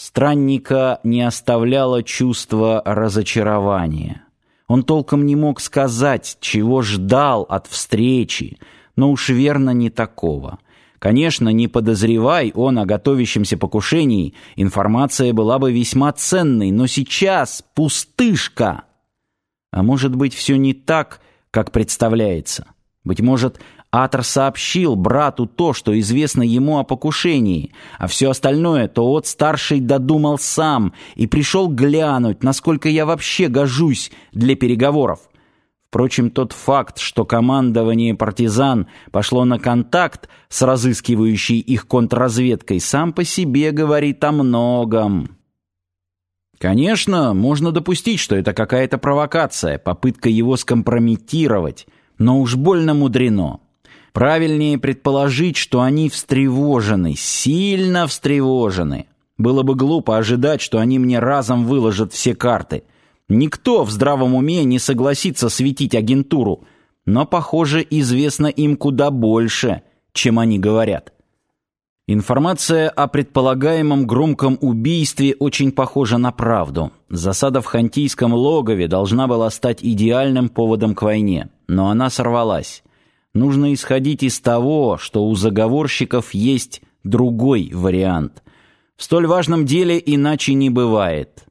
Странника не оставляло чувство разочарования. Он толком не мог сказать, чего ждал от встречи, но уж верно не такого. Конечно, не подозревай он о готовящемся покушении, информация была бы весьма ценной, но сейчас пустышка. А может быть, все не так, как представляется. Быть может, Атор сообщил брату то, что известно ему о покушении, а все остальное то от старший додумал сам и пришел глянуть, насколько я вообще гожусь для переговоров. Впрочем, тот факт, что командование партизан пошло на контакт с разыскивающей их контрразведкой, сам по себе говорит о многом. Конечно, можно допустить, что это какая-то провокация, попытка его скомпрометировать, но уж больно мудрено. Правильнее предположить, что они встревожены, сильно встревожены. Было бы глупо ожидать, что они мне разом выложат все карты. Никто в здравом уме не согласится светить агентуру, но, похоже, известно им куда больше, чем они говорят. Информация о предполагаемом громком убийстве очень похожа на правду. Засада в Хантийском логове должна была стать идеальным поводом к войне, но она сорвалась нужно исходить из того, что у заговорщиков есть другой вариант. В столь важном деле иначе не бывает.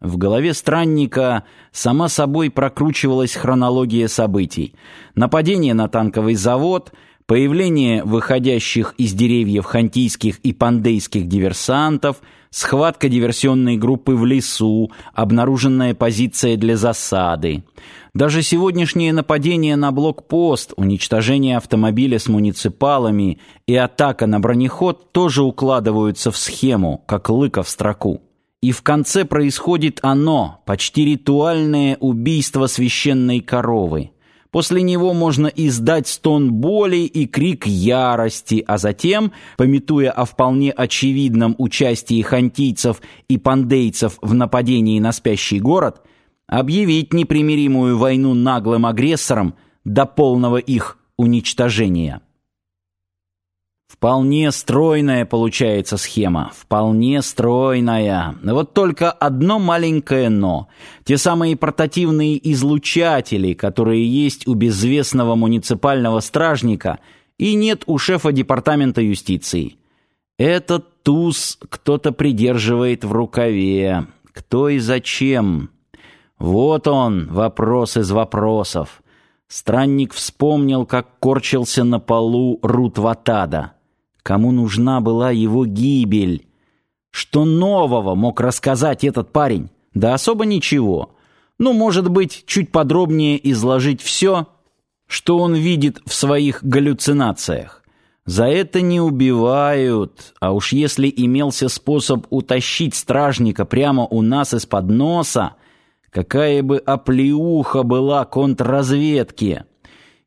В голове странника сама собой прокручивалась хронология событий. Нападение на танковый завод, появление выходящих из деревьев хантийских и пандейских диверсантов, схватка диверсионной группы в лесу, обнаруженная позиция для засады – даже сегодняшнее нападение на блокпост, уничтожение автомобиля с муниципалами и атака на бронеход тоже укладываются в схему, как лыка в строку. И в конце происходит оно, почти ритуальное убийство священной коровы. После него можно издать стон боли и крик ярости, а затем, пометуя о вполне очевидном участии хантийцев и пандейцев в нападении на спящий город – объявить непримиримую войну наглым агрессорам до полного их уничтожения. Вполне стройная получается схема, вполне стройная. Вот только одно маленькое «но». Те самые портативные излучатели, которые есть у безвестного муниципального стражника и нет у шефа департамента юстиции. Этот туз кто-то придерживает в рукаве. Кто и зачем? Вот он, вопрос из вопросов. Странник вспомнил, как корчился на полу Рут Ватада. Кому нужна была его гибель? Что нового мог рассказать этот парень? Да особо ничего. Ну, может быть, чуть подробнее изложить все, что он видит в своих галлюцинациях. За это не убивают, а уж если имелся способ утащить стражника прямо у нас из-под носа, Какая бы оплеуха была контрразведки!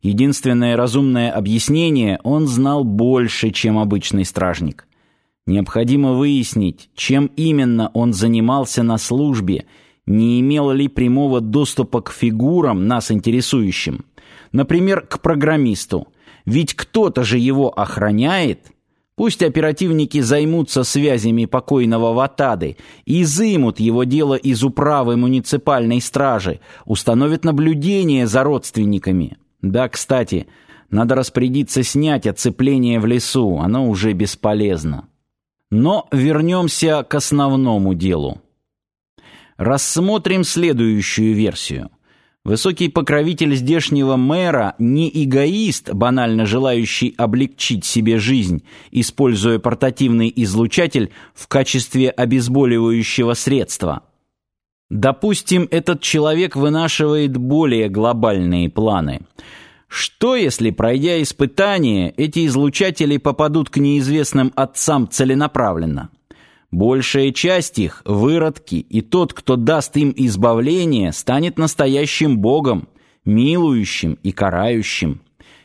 Единственное разумное объяснение – он знал больше, чем обычный стражник. Необходимо выяснить, чем именно он занимался на службе, не имел ли прямого доступа к фигурам, нас интересующим. Например, к программисту. Ведь кто-то же его охраняет – Пусть оперативники займутся связями покойного Ватады, изымут его дело из управы муниципальной стражи, установят наблюдение за родственниками. Да, кстати, надо распорядиться снять оцепление в лесу, оно уже бесполезно. Но вернемся к основному делу. Рассмотрим следующую версию. Высокий покровитель здешнего мэра не эгоист, банально желающий облегчить себе жизнь, используя портативный излучатель в качестве обезболивающего средства. Допустим, этот человек вынашивает более глобальные планы. Что, если, пройдя испытание, эти излучатели попадут к неизвестным отцам целенаправленно? Большая часть их – выродки, и тот, кто даст им избавление, станет настоящим богом, милующим и карающим.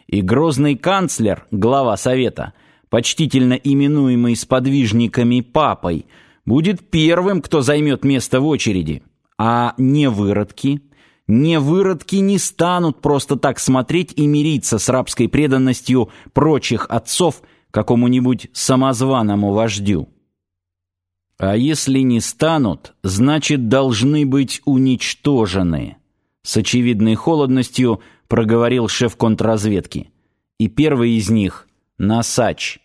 И грозный канцлер, глава совета, почтительно именуемый сподвижниками папой, будет первым, кто займет место в очереди. А не выродки – не выродки не станут просто так смотреть и мириться с рабской преданностью прочих отцов какому-нибудь самозваному вождю. А если не станут, значит, должны быть уничтожены. С очевидной холодностью проговорил шеф контрразведки. И первый из них — Насач.